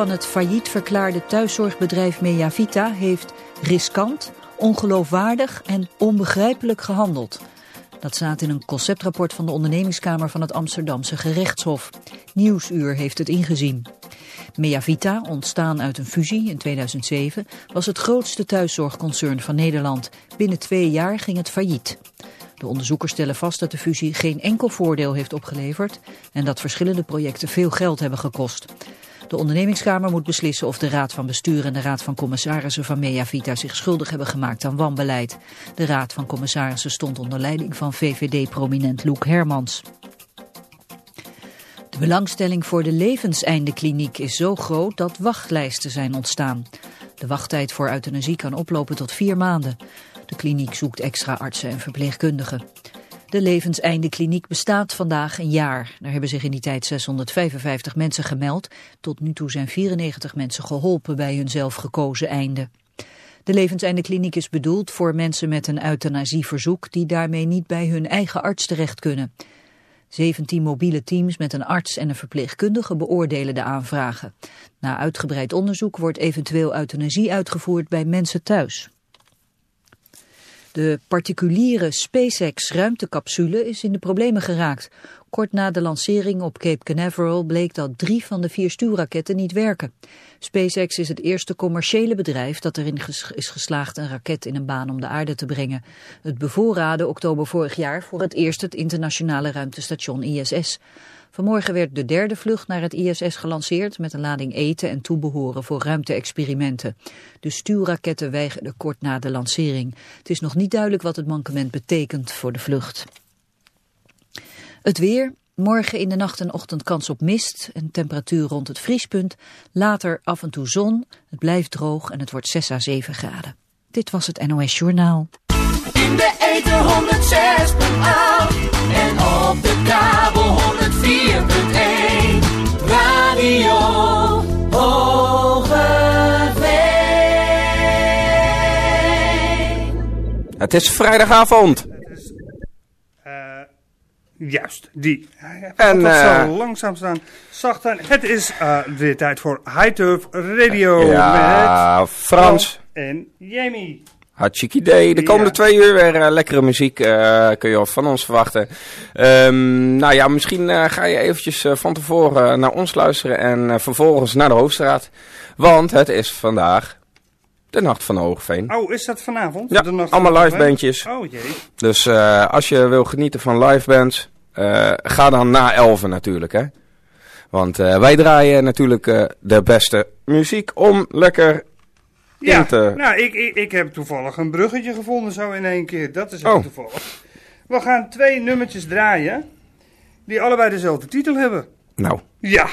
Van het failliet verklaarde thuiszorgbedrijf Meavita heeft riskant, ongeloofwaardig en onbegrijpelijk gehandeld. Dat staat in een conceptrapport van de ondernemingskamer van het Amsterdamse gerechtshof. Nieuwsuur heeft het ingezien. Meavita, ontstaan uit een fusie in 2007, was het grootste thuiszorgconcern van Nederland. Binnen twee jaar ging het failliet. De onderzoekers stellen vast dat de fusie geen enkel voordeel heeft opgeleverd en dat verschillende projecten veel geld hebben gekost. De ondernemingskamer moet beslissen of de Raad van Bestuur en de Raad van Commissarissen van Meavita zich schuldig hebben gemaakt aan wanbeleid. De Raad van Commissarissen stond onder leiding van VVD-prominent Loek Hermans. De belangstelling voor de levenseindekliniek is zo groot dat wachtlijsten zijn ontstaan. De wachttijd voor euthanasie kan oplopen tot vier maanden. De kliniek zoekt extra artsen en verpleegkundigen. De levenseindekliniek bestaat vandaag een jaar. Er hebben zich in die tijd 655 mensen gemeld. Tot nu toe zijn 94 mensen geholpen bij hun zelfgekozen einde. De levenseindekliniek is bedoeld voor mensen met een euthanasieverzoek die daarmee niet bij hun eigen arts terecht kunnen. 17 mobiele teams met een arts en een verpleegkundige beoordelen de aanvragen. Na uitgebreid onderzoek wordt eventueel euthanasie uitgevoerd bij mensen thuis. De particuliere SpaceX ruimtecapsule is in de problemen geraakt. Kort na de lancering op Cape Canaveral bleek dat drie van de vier stuurraketten niet werken. SpaceX is het eerste commerciële bedrijf dat erin is geslaagd een raket in een baan om de aarde te brengen. Het bevoorraadde oktober vorig jaar voor het eerst het internationale ruimtestation ISS. Vanmorgen werd de derde vlucht naar het ISS gelanceerd met een lading eten en toebehoren voor ruimte-experimenten. De stuurraketten weigerden kort na de lancering. Het is nog niet duidelijk wat het mankement betekent voor de vlucht. Het weer, Morgen in de nacht en ochtend kans op mist en temperatuur rond het vriespunt. Later af en toe zon, het blijft droog en het wordt 6 à 7 graden. Dit was het NOS Journaal. In de eten 106.8 en op de kabel 104.1. Radio Hogeveen. Het is vrijdagavond. Eh, juist, die. Hij En, eh, zo langzaam staan. Zacht aan. Het is eh, weer tijd voor High Turf Radio Ja, met Frans. En Jamie. Hartstikke idee. De komende Ja. twee uur weer eh, lekkere muziek eh, kun je van ons verwachten. Ehm, nou ja, misschien eh, ga je eventjes van tevoren naar ons luisteren en vervolgens naar de Hoofdstraat. Want het is vandaag de Nacht van Hoogveen. Oh, is dat vanavond? Ja, De nacht allemaal live bandjes. Oh jee. Dus als je wil genieten van live bands, ga dan na 11 natuurlijk hè. Want wij draaien natuurlijk de beste muziek om lekker Ja, nou, ik, ik, ik heb toevallig een bruggetje gevonden zo in één keer. Dat is Oh. ook toevallig. We gaan twee nummertjes draaien die allebei dezelfde titel hebben. Nou, Ja.